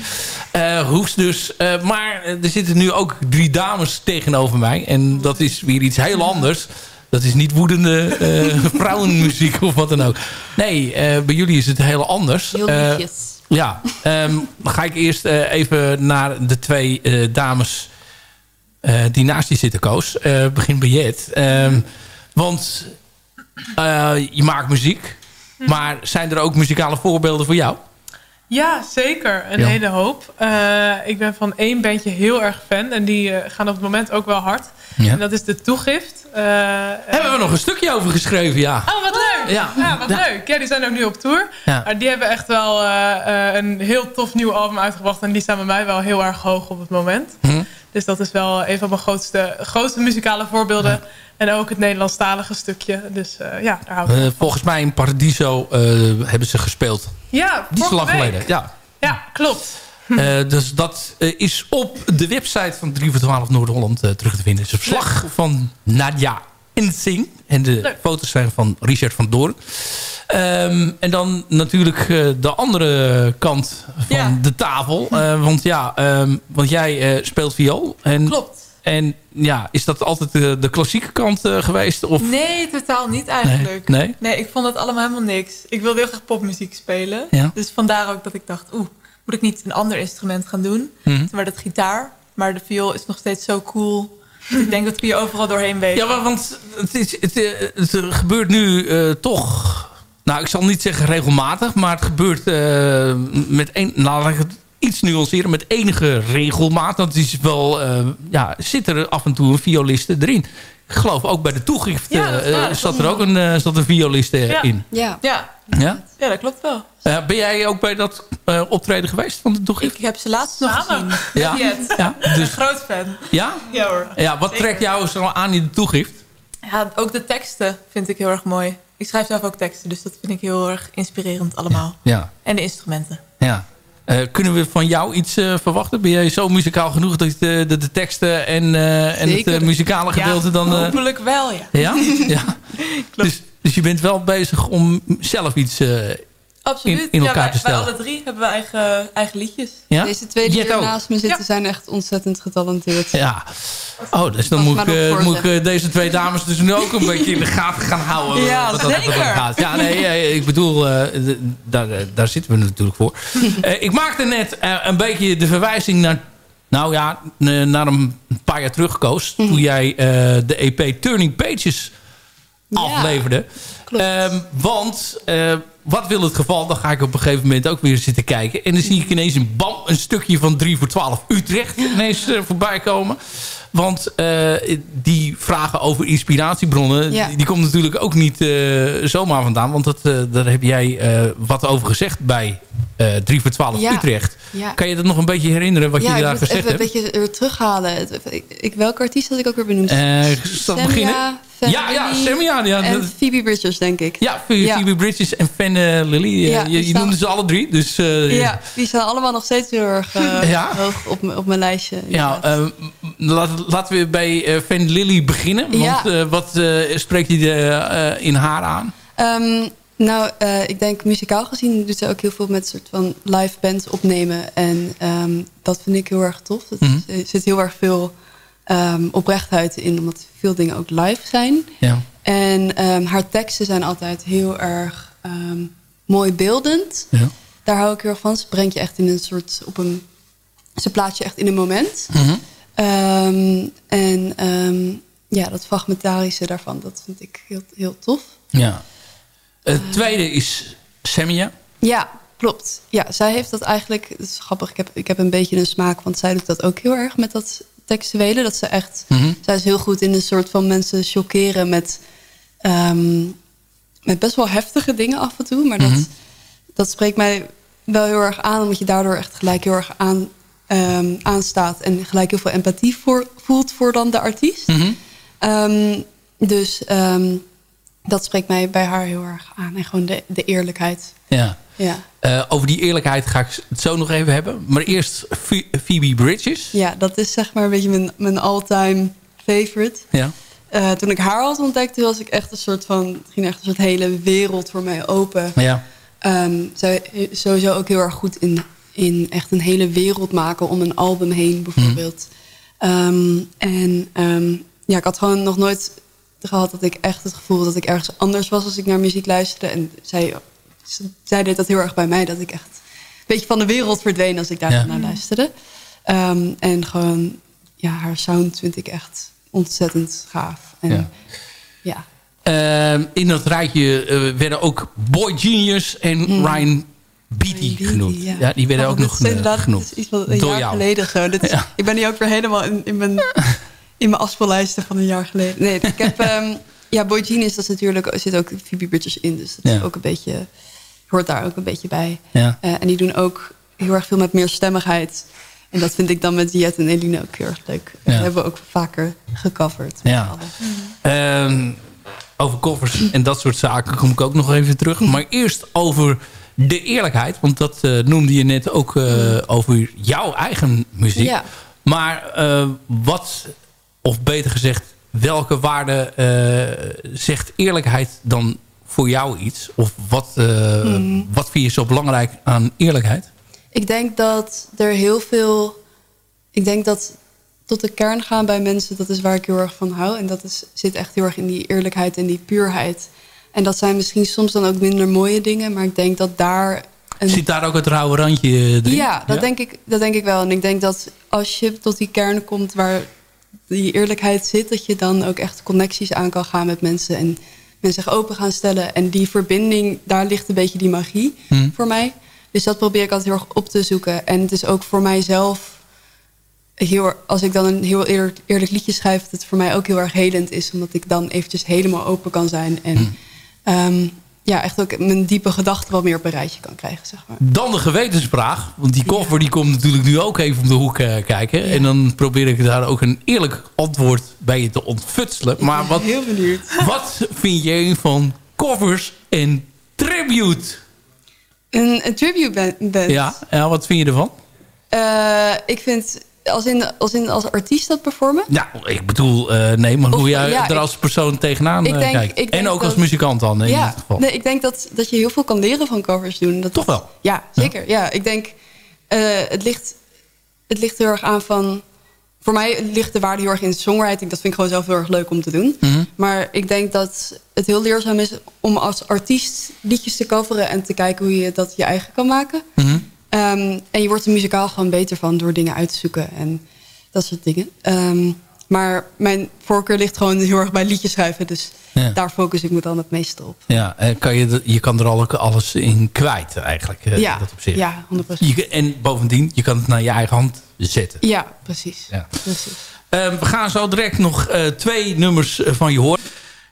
Hoest dus. Eh, maar er zitten nu ook drie dames tegenover mij. En dat is weer iets heel anders. Dat is niet woedende *laughs* vrouwenmuziek of wat dan ook. Nee, bij jullie is het heel anders. Heel liefjes. ja, ehm, ga ik eerst even naar de twee dames die naast je zitten, Koos. Eh, begin bij Jet. Ehm, want eh, je maakt muziek. Maar zijn er ook muzikale voorbeelden voor jou? Ja, zeker. Een Ja. hele hoop. Eh, ik ben van één bandje heel erg fan. En die eh, gaan op het moment ook wel hard. Ja. En dat is De Toegift. Eh, Hebben we nog een stukje over geschreven, ja. Oh, wat leuk! Ja. Ja, wat leuk. Ja, die zijn ook nu op tour. Maar die hebben echt wel eh, eh, een heel tof nieuw album uitgebracht. En die staan bij mij wel heel erg hoog op het moment. Hm. Dus dat is wel een van mijn grootste, grootste muzikale voorbeelden. En ook het Nederlandstalige stukje. Dus eh, ja, daar hou ik Eh, volgens mij in Paradiso eh, hebben ze gespeeld. Ja, Niet zo lang week. geleden. Ja. Ja, klopt. Dus dat is op de website van 3 voor 12 Noord-Holland terug te vinden. Het is een verslag van Nadia Ensing. En de Leuk. foto's zijn van Richard van Doorn. Ehm, en dan natuurlijk eh, de andere kant van Ja. de tafel. Eh, want ja, ehm, want jij eh, speelt viool. En, Klopt. En ja, is dat altijd de, de klassieke kant geweest? Of? Nee, totaal niet eigenlijk. Nee? Nee, ik vond het allemaal helemaal niks. Ik wilde heel graag popmuziek spelen. Ja. Dus vandaar ook dat ik dacht, oeh, moet ik niet een ander instrument gaan doen? Toen werd het gitaar. Maar de viool is nog steeds zo cool. *laughs* ik denk dat we je overal doorheen weet. Ja, maar want het, is, het, het gebeurt nu eh, toch... Nou, ik zal niet zeggen regelmatig, maar het gebeurt eh, met een, nou, laat ik het iets nuanceren, met enige regelmaat. Dat is wel, eh, ja, zit er af en toe een violiste erin. Ik geloof ook bij de toegift Ja, zat er ook een, eh, zat een violiste Ja. in. Ja. Ja, Ja? ja dat klopt wel. Eh, ben jij ook bij dat eh, optreden geweest van de toegift? Ik heb ze laatst nog Samen. gezien. Ja. Ja, Een dus, groot fan. ja? Ja hoor. Ja, wat Zeker. trekt jou zo aan in de toegift? Ja, ook de teksten vind ik heel erg mooi. Ik schrijf zelf ook teksten, dus dat vind ik heel erg inspirerend allemaal. Ja. En de instrumenten. Ja. Eh, kunnen we van jou iets eh, verwachten? Ben jij zo muzikaal genoeg dat de, de, de teksten en, eh, en het eh, muzikale gedeelte ja, dan... eh, Hopelijk wel, ja. ja? ja. *laughs* Dus, dus je bent wel bezig om zelf iets... eh, Absoluut. in- in elkaar ja, wij, te stellen. Wij alle drie hebben we eigen, eigen liedjes. ja? Deze twee die hier naast me zitten Ja. zijn echt ontzettend getalenteerd. Ja. Oh, dus dan moet ik, eh, moet ik eh, deze twee dames dus nu ook een beetje in de gaten gaan houden. Ja, wat dat- wat dat zeker. gaat. Ja, nee, eh, ik bedoel, eh, daar, eh, daar zitten we natuurlijk voor. *laughs* Eh, ik maakte net eh, een beetje de verwijzing naar... Nou ja, naar een paar jaar terug, Koos. Toen jij eh, de EP Turning Pages Ja, afleverde. klopt. Ehm, want eh, wat wil het geval? Dan ga ik op een gegeven moment ook weer zitten kijken. En dan zie ik ineens een bam, een stukje van 3 voor 12 Utrecht ineens eh, voorbij komen. Want eh, die vragen over inspiratiebronnen, Ja. die, die komt natuurlijk ook niet eh, zomaar vandaan. Want dat, daar heb jij wat over gezegd bij eh 3 voor 12 Ja. Utrecht. Ja. Kan je dat nog een beetje herinneren wat ja, je daar ik moet gezegd even een hebt? beetje weer terughalen. Ik, ik, welke artiest had ik ook weer benoemd? Ik beginnen? Ja, ja, Semia. Ja, en Phoebe Bridgers, denk ik. ja, Phoebe Ja. Bridges en Fan eh, Lily. eh, Ja, je die noemde ze alle drie. Dus, eh, Ja, die staan allemaal nog steeds heel erg *laughs* hoog op, op mijn lijstje. Ja, laten, we bij Fan Lily beginnen. Want wat spreekt eh, in haar aan? Ehm, nou, ik denk muzikaal gezien doet zij ook heel veel met soort van live band opnemen. En ehm, dat vind ik heel erg tof. Is- Er zit heel erg veel ehm, oprechtheid in, omdat veel dingen ook live zijn. Ja. En haar teksten zijn altijd heel erg ehm, mooi beeldend. Ja. Daar hou ik heel erg van. Ze brengt je echt in een soort... Op een, ze plaatst je echt in een moment. Mhm. Ehm, en ehm, ja, dat fragmentarische daarvan, dat vind ik heel, heel tof. ja. Het tweede is Semia. Ja, klopt. Ja, zij heeft dat eigenlijk... Het is grappig, ik heb, ik heb een beetje een smaak... want zij doet dat ook heel erg met dat textuele. Dat ze echt... Mhm. Zij is heel goed in een soort van mensen chockeren met... met best wel heftige dingen af en toe. Maar dat, Mhm. dat spreekt mij wel heel erg aan, omdat je daardoor echt gelijk heel erg aan, ehm, aanstaat en gelijk heel veel empathie voor, voelt voor dan de artiest. Mhm. Ehm, dus ehm, dat spreekt mij bij haar heel erg aan. En gewoon de, de eerlijkheid. Ja. Ja. Eh, over die eerlijkheid ga ik het zo nog even hebben. Maar eerst Ph- Phoebe Bridges. ja, dat is zeg maar een beetje mijn, mijn all-time favorite. Ja. Eh, toen ik haar had ontdekt, was ik echt een soort van... Het ging echt een soort hele wereld voor mij open. Ja. Ehm, zij is sowieso ook heel erg goed in, in echt een hele wereld maken om een album heen, bijvoorbeeld. Ehm, en ehm, ja, ik had gewoon nog nooit gehad dat ik echt het gevoel dat ik ergens anders was als ik naar muziek luisterde. En zij, zij deed dat heel erg bij mij, dat ik echt een beetje van de wereld verdween als ik daar Ja. naar luisterde. En gewoon, ja, haar sound vind ik echt ontzettend gaaf. En, Ja. ja. Ehm, in dat rijtje eh, werden ook Boy Genius en Ryan Beatty genoemd. Ja. die werden Oh, ook dat nog is eh, genoemd. Het is iets van een Door jaar jou. geleden zo. Is- Ik ben nu ook weer helemaal in, in mijn, in mijn afspeellijsten van een jaar geleden. Nee, ik heb... *laughs* ehm, ja, Boy Genius, dat is natuurlijk, zit ook Phoebe Bridgers in. Dus dat Ja. is ook een beetje, hoort daar ook een beetje bij. Ja. Eh, en die doen ook heel erg veel met meerstemmigheid. En dat vind ik dan met Jet en Eline ook heel erg leuk. Ja. Dat hebben we ook vaker gecoverd. Ja. Ehm, over koffers en dat soort zaken kom ik ook nog even terug. Maar eerst over de eerlijkheid. Want dat eh, noemde je net ook eh, over jouw eigen muziek. Ja. Maar eh, wat, of beter gezegd, welke waarde eh, zegt eerlijkheid dan voor jou iets? Of wat, eh, Mhm. wat vind je zo belangrijk aan eerlijkheid? Ik denk dat er heel veel... Ik denk dat tot de kern gaan bij mensen, dat is waar ik heel erg van hou. En dat is, zit echt heel erg in die eerlijkheid en die puurheid. En dat zijn misschien soms dan ook minder mooie dingen. Maar ik denk dat daar... Een... Zit daar ook het rauwe randje erin? Ja, dat, Denk ik, dat denk ik wel. En ik denk dat als je tot die kern komt waar die eerlijkheid zit... dat je dan ook echt connecties aan kan gaan met mensen... en mensen zich open gaan stellen. En die verbinding, daar ligt een beetje die magie Hmm. voor mij. Dus dat probeer ik altijd heel erg op te zoeken. En het is ook voor mijzelf... Heel, als ik dan een heel eerlijk, eerlijk liedje schrijf... dat het voor mij ook heel erg helend is... omdat ik dan eventjes helemaal open kan zijn... en ehm, ja, echt ook mijn diepe gedachten wat meer op een rijtje kan krijgen, zeg maar. Dan de gewetensvraag. Want die koffer die komt natuurlijk nu ook even om de hoek eh, kijken. En dan probeer ik daar ook een eerlijk antwoord bij je te ontfutselen. Maar wat, Heel benieuwd. wat vind jij van covers en tribute? Een, een tribute band. band. Ja, ja, wat vind je ervan? Eh, ik vind, als in, als in als artiest dat performen... Ja, ik bedoel, eh, nee, maar Of, hoe jij ja, er als persoon tegenaan Ik eh, denk- kijkt. ik denk en ook als muzikant dan, in ja, dit geval. nee, ik denk dat, dat je heel veel kan leren van covers doen. Dat Toch wel? Ja, zeker. Ja. ik denk, het, ligt, het ligt heel erg aan van... Voor mij ligt de waarde heel erg in songwriting. Dat vind ik gewoon zelf heel erg leuk om te doen. Mhm. Maar ik denk dat het heel leerzaam is om als artiest liedjes te coveren... en te kijken hoe je dat je eigen kan maken. Mhm. Ehm, en je wordt er muzikaal gewoon beter van door dingen uit te zoeken en dat soort dingen. Ehm, maar mijn voorkeur ligt gewoon heel erg bij liedjes schrijven. Dus Ja. daar focus ik me dan het meeste op. Ja, eh, kan je, je kan er al ook alles in kwijt eigenlijk. eh, ja, Dat op zich. ja, 100%. Je, en bovendien, je kan het naar je eigen hand zetten. Ja, precies. Ja. precies. Eh, we gaan zo direct nog eh, twee nummers van je horen.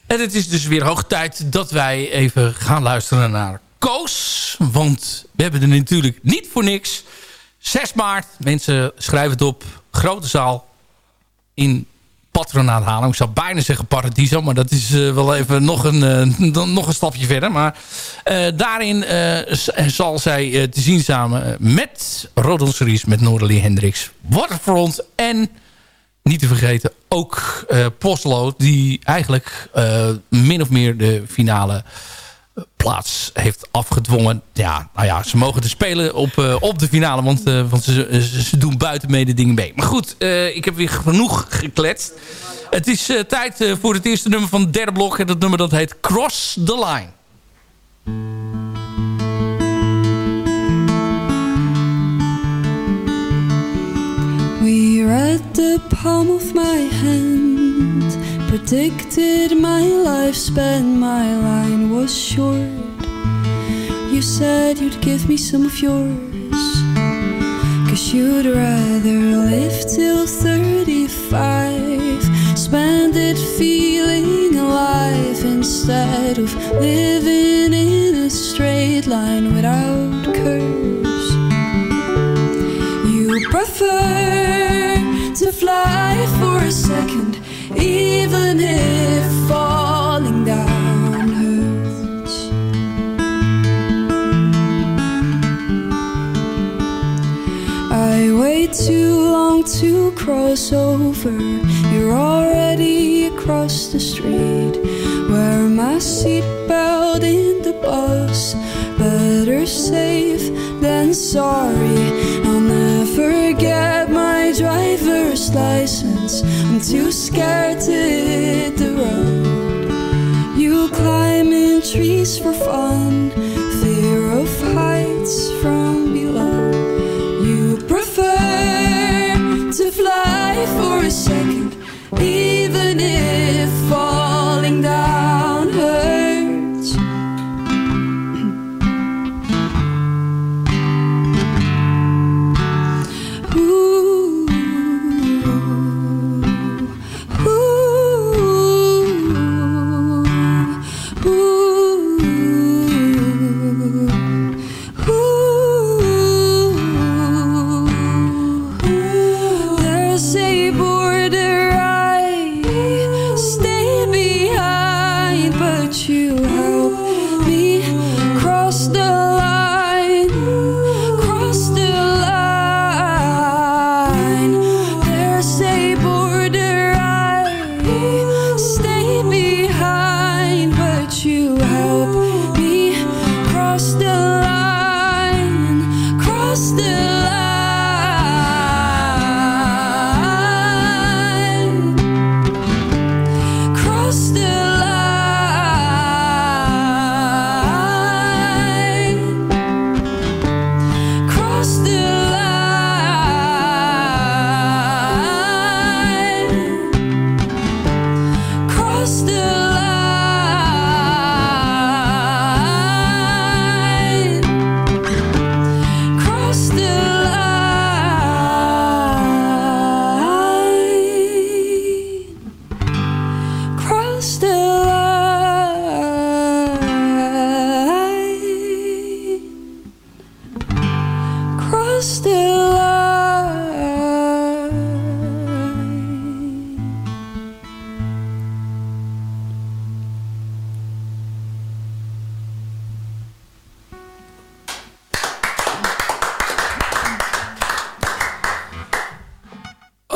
En het is dus weer hoog tijd dat wij even gaan luisteren naar Koos. Want we hebben er natuurlijk niet voor niks. 6 maart, mensen schrijven het op. Grote zaal in Patronaat Haarlem. Ik zou bijna zeggen Paradiso, maar dat is eh, wel even nog een, eh, nog een stapje verder. Maar eh, daarin zal zij te zien samen met Rodon Series, met Noorderly Hendricks, Waterfront en niet te vergeten ook Poslo, die eigenlijk min of meer de finale plaats heeft afgedwongen. Ja, nou ja, ze mogen te spelen op, eh, op de finale, want, eh, want ze, ze, doen buiten mede dingen mee. Maar goed, eh, ik heb weer genoeg gekletst. Het is tijd voor het eerste nummer van het derde blok. En dat nummer dat heet Cross the Line. We read the palm of my hand, predicted my lifespan, my line was short. You said you'd give me some of yours, cause you'd rather live till 35, spend it feeling alive instead of living in a straight line without curves. You prefer to fly for a second, even if falling down hurts. I wait too long to cross over. You're already across the street. Wear my seatbelt in the bus. Better safe than sorry. I'll never get my driver's license. I'm too scared to hit the road. You climb in trees for fun.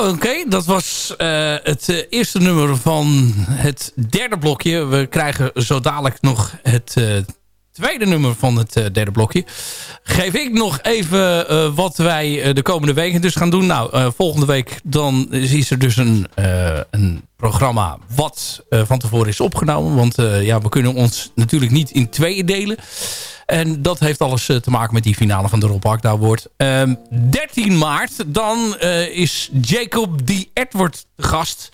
Oké, dat was eh, het eh, eerste nummer van het derde blokje. We krijgen zo dadelijk nog het eh, tweede nummer van het derde blokje. Geef ik nog even wat wij de komende weken dus gaan doen. Nou, volgende week dan is er dus een, een programma wat van tevoren is opgenomen. Want ja, we kunnen ons natuurlijk niet in tweeën delen. En dat heeft alles eh, te maken met die finale van de Rob Akda Award. Ehm, 13 maart, dan eh, is Jacob D. Edward de gast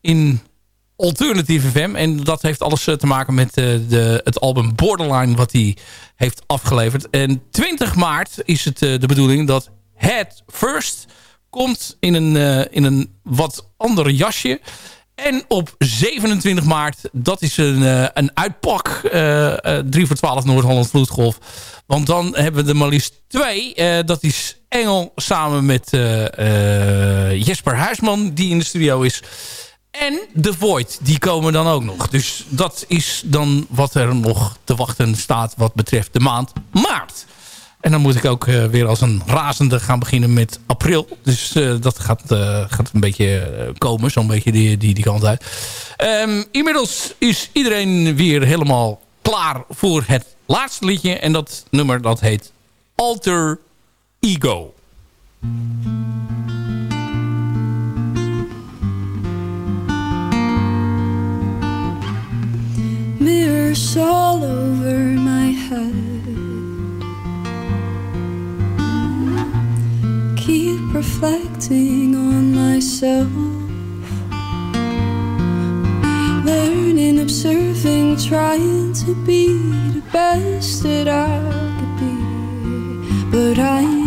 in Alternative FM. En dat heeft alles eh, te maken met eh, de, het album Borderline wat hij heeft afgeleverd. En 20 maart is het de bedoeling dat Head First komt in een, in een wat ander jasje. En op 27 maart, dat is een, eh, een uitpak. eh, eh, 3 voor 12 Noord-Holland Vloedgolf. Want dan hebben we er maar liefst twee. Eh, dat is Engel samen met eh, eh, Jesper Huisman, die in de studio is. En The Void, die komen dan ook nog. Dus dat is dan wat er nog te wachten staat wat betreft de maand maart. En dan moet ik ook eh, weer als een razende gaan beginnen met april. Dus eh, dat gaat, eh, gaat een beetje komen, zo'n beetje die, die, die kant uit. Ehm, inmiddels is iedereen weer helemaal klaar voor het laatste liedje. En dat nummer dat heet Alter Ego. Mirrors all over my head. Reflecting on myself. Learning, observing, trying to be the best that I could be. But I'm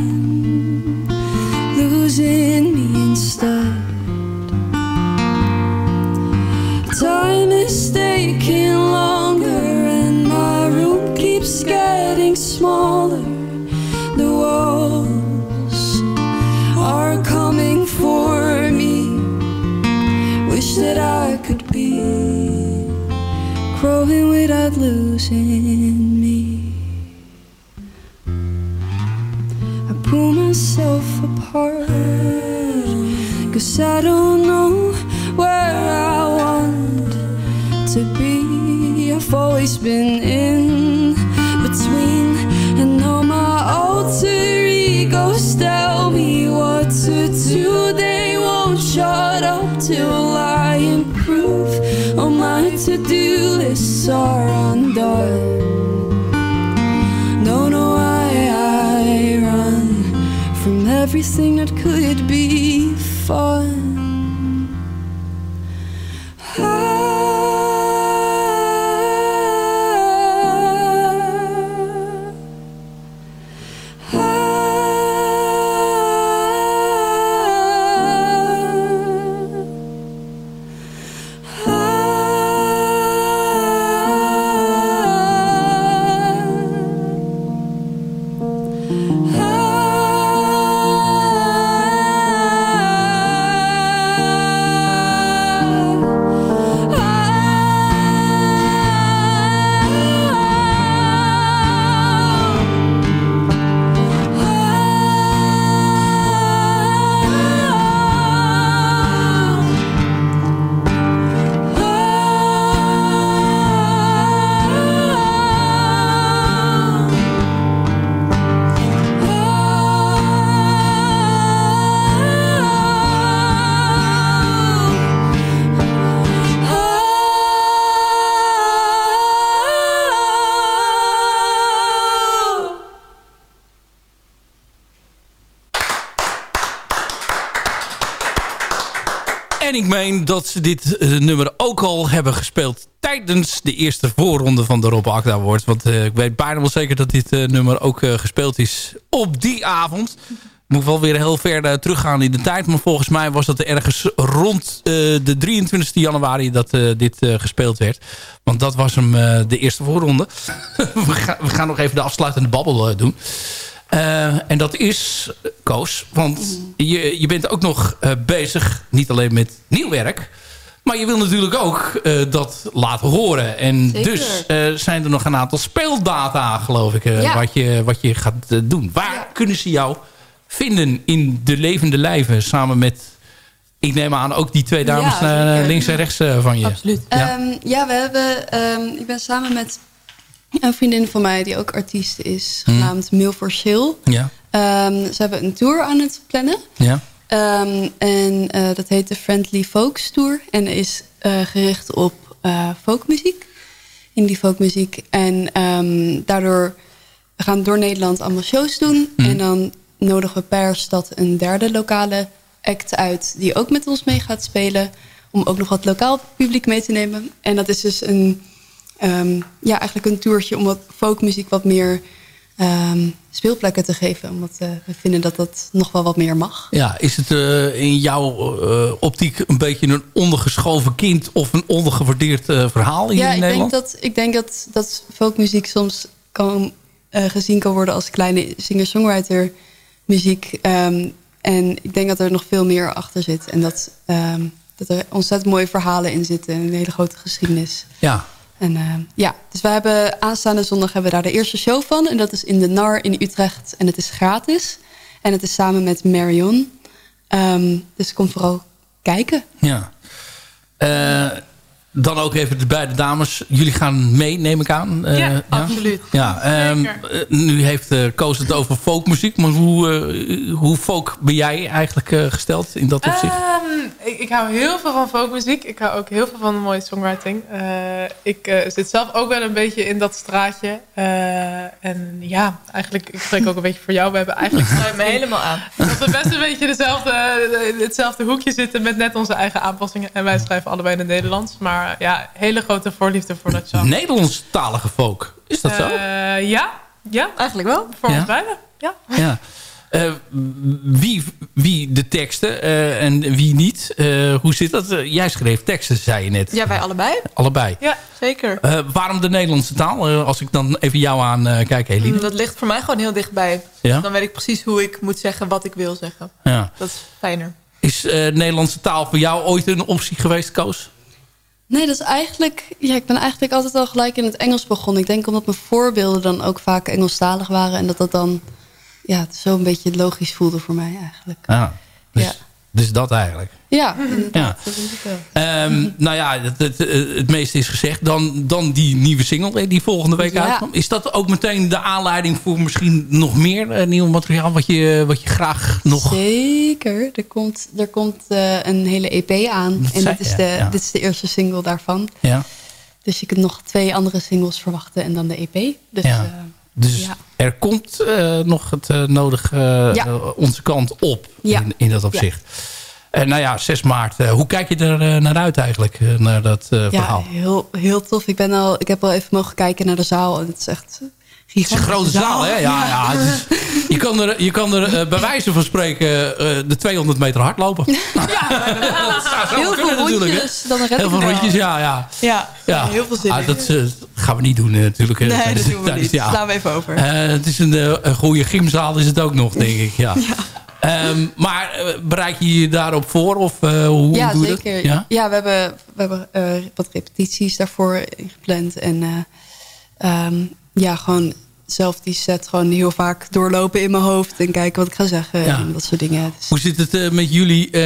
Dat ze dit eh, nummer ook al hebben gespeeld tijdens de eerste voorronde van de Rob Akda. Want eh, ik weet bijna wel zeker dat dit eh, nummer ook gespeeld is op die avond. Moet wel weer heel ver teruggaan in de tijd. Maar volgens mij was dat ergens rond de 23 januari dat dit gespeeld werd. Want dat was hem de eerste voorronde. *laughs* we, gaan, we gaan nog even de afsluitende babbel doen. Eh, en dat is, Koos, want je, je bent ook nog eh, bezig, niet alleen met nieuw werk... maar je wil natuurlijk ook eh, dat laten horen. En Zeker. dus zijn er nog een aantal speeldata, geloof ik, Ja. wat, je, wat je gaat doen. Waar kunnen ze jou vinden in de levende lijven samen met... Ik neem aan ook die twee dames Ja, links en rechts van je. Absoluut. Ja. Ja, ja we hebben, ehm, ik ben samen met een vriendin van mij die ook artiest is, Hmm. genaamd Mil voor. Ja, Ehm, ze hebben een tour aan het plannen. ja. Ehm, en eh, dat heet de Friendly Folks Tour. En is eh, gericht op eh, folkmuziek. Indie folkmuziek. En ehm, daardoor we gaan door Nederland allemaal shows doen. Mhm. En dan nodigen we per stad een derde lokale act uit... die ook met ons mee gaat spelen. Om ook nog wat lokaal publiek mee te nemen. En dat is dus een, ehm, ja, eigenlijk een toertje om wat folkmuziek wat meer... ehm, speelplekken te geven. Omdat eh, we vinden dat dat nog wel wat meer mag. Ja, is het eh, in jouw eh, optiek een beetje een ondergeschoven kind... of een ondergewaardeerd verhaal hier ja, in ik Nederland? denk dat, ik denk dat, dat folkmuziek soms kan, gezien kan worden als kleine singer-songwriter muziek. Ehm, en ik denk dat er nog veel meer achter zit. En dat, dat er ontzettend mooie verhalen in zitten. En een hele grote geschiedenis. Ja, En ehm, ja, dus we hebben aanstaande zondag hebben we daar de eerste show van. En dat is in de NAR in Utrecht. En het is gratis. En het is samen met Marion. Ehm, dus kom vooral kijken. ja. Eh, dan ook even de beide dames. Jullie gaan mee, neem ik aan. Eh, Ja, absoluut. Ja, ehm, eh, nu heeft eh, Koos het over folkmuziek. Maar hoe, eh, hoe folk ben jij eigenlijk eh, gesteld in dat opzicht? Ehm, ik, ik hou heel veel van folkmuziek. Ik hou ook heel veel van mooie songwriting. Eh, ik eh, zit zelf ook wel een beetje in dat straatje. Eh, en ja, eigenlijk, ik spreek ook een beetje voor jou. We hebben eigenlijk *laughs* sluit me helemaal aan. *laughs* Dat we best een beetje dezelfde, hetzelfde hoekje zitten met net onze eigen aanpassingen. En wij schrijven allebei in het Nederlands. Maar ja, hele grote voorliefde voor dat genre. Nederlandstalige folk. Is dat zo? Eh, ja, ja, eigenlijk wel. Voor Ja? ons beiden. Ja. Ja. Eh, wie, wie de teksten eh, en wie niet? Eh, hoe zit dat? Jij schreef teksten, zei je net. ja, wij allebei. Allebei. Ja, zeker. Eh, waarom de Nederlandse taal? Eh, als ik dan even jou aan eh, kijk, Eline. Mm, Dat ligt voor mij gewoon heel dichtbij. Ja? Dan weet ik precies hoe ik moet zeggen wat ik wil zeggen. Ja. Dat is fijner. Is eh, Nederlandse taal voor jou ooit een optie geweest, Koos? Nee, dat is eigenlijk... Ja, ik ben eigenlijk altijd al gelijk in het Engels begonnen. Ik denk omdat mijn voorbeelden dan ook vaak Engelstalig waren... en dat dat dan ja, zo een beetje logisch voelde voor mij eigenlijk. Ja, dus, Ja. Dus dat eigenlijk. Ja, Ja. Ehm, nou ja, het, het, het meeste is gezegd. Dan, dan die nieuwe single eh, die volgende week Ja. uitkomt. Is dat ook meteen de aanleiding voor misschien nog meer eh, nieuw materiaal... wat je, wat je graag nog... Zeker. Er komt, er komt eh, een hele EP aan. Dat en zei dit is, de, ja. dit is de eerste single daarvan. Ja, Dus je kunt nog twee andere singles verwachten en dan de EP. Dus Ja. Dus Ja. er komt eh, nog het eh, nodige eh, Ja. onze kant op Ja. in, in dat opzicht. En nou ja, 6 maart. hoe kijk je er naar uit eigenlijk, naar dat eh, ja, verhaal? heel, heel tof. Ik, ben al, ik heb al even mogen kijken naar de zaal. En het is echt Het is een grote zaal, hè? Ja, ja. is- je kan er, je kan er eh, bij wijze van spreken eh, de 200 meter hard lopen. Heel veel kunnen rondjes. Dan Heel veel wel. rondjes, ja. ja. Ja, ja. heel veel zin Ah, dat eh, gaan we niet doen natuurlijk. Nee, dat doen we niet. ja. Slaan we even over. Het is een, een goede gymzaal is het ook nog, denk ik. Ja. *laughs* Ehm, maar bereid je je daarop voor? Of hoe ja, doe je zeker. dat? Ja? Ja? we hebben, we hebben wat repetities daarvoor ingepland. En eh, ehm, ja, gewoon zelf die set gewoon heel vaak doorlopen in mijn hoofd. En kijken wat ik ga zeggen Ja. en dat soort dingen. Dus, Hoe zit het eh, met jullie eh,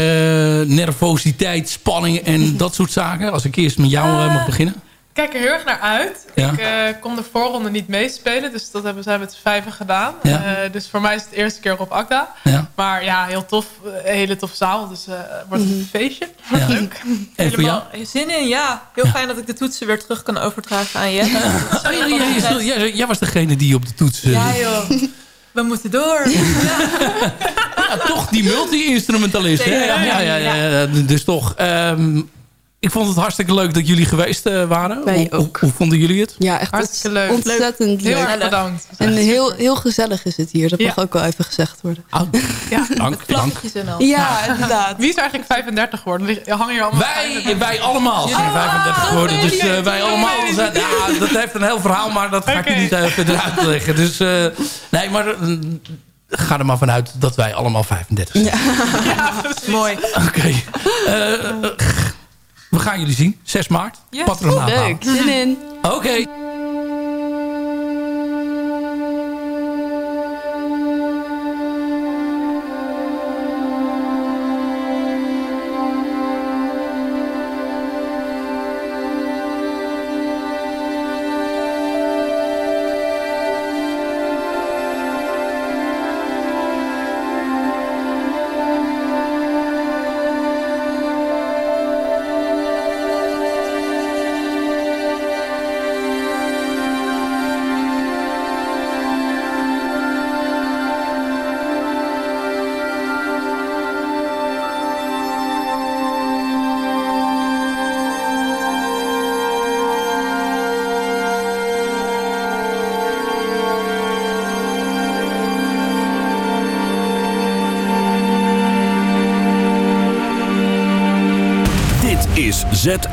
nervositeit, spanning en dat soort zaken? Als ik eerst met jou eh, mag beginnen. Ik kijk er heel erg naar uit. Ja. Ik eh, kon de voorronde niet meespelen, dus dat hebben zij met z'n vijven gedaan. Ja. Eh, dus voor mij is het de eerste keer op Akda. Ja. Maar ja, heel tof. eh, Een hele toffe zaal, dus eh, het wordt een feestje. *laughs* Leuk. En voor jou? Helemaal zin in, ja. Heel fijn dat ik de toetsen weer terug kan overdragen aan je. Oh, ja, ja, ja, jij, jij was degene die op de toets... eh, Ja, joh. We moeten door. ja, toch die multi-instrumentalist. hè? Ja, ja, ja, ja, ja, Dus toch... ehm, ik vond het hartstikke leuk dat jullie geweest eh, waren. Wij hoe, hoe, hoe vonden jullie het? ja, echt Hartstikke leuk. ontzettend Heel leuk. erg bedankt. En heel, heel gezellig is het hier. Dat Ja. mag ook wel even gezegd worden. Oh, *laughs* Ja. dank, dank. Vlaggetjes en al. Ja, inderdaad. Wie is eigenlijk 35 geworden? Hangen hier allemaal Wij, wij allemaal zijn 35 geworden. Dus eh, wij allemaal zijn... Ja, dat heeft een heel verhaal, maar dat ga ik Oké. je niet eh, verder uitleggen. Dus eh, nee, maar... ga er maar vanuit dat wij allemaal 35 zijn. Mooi. Oké. Eh, eh, we gaan jullie zien. 6 maart. Ja, Patronaat. Leuk, zin in. Oké.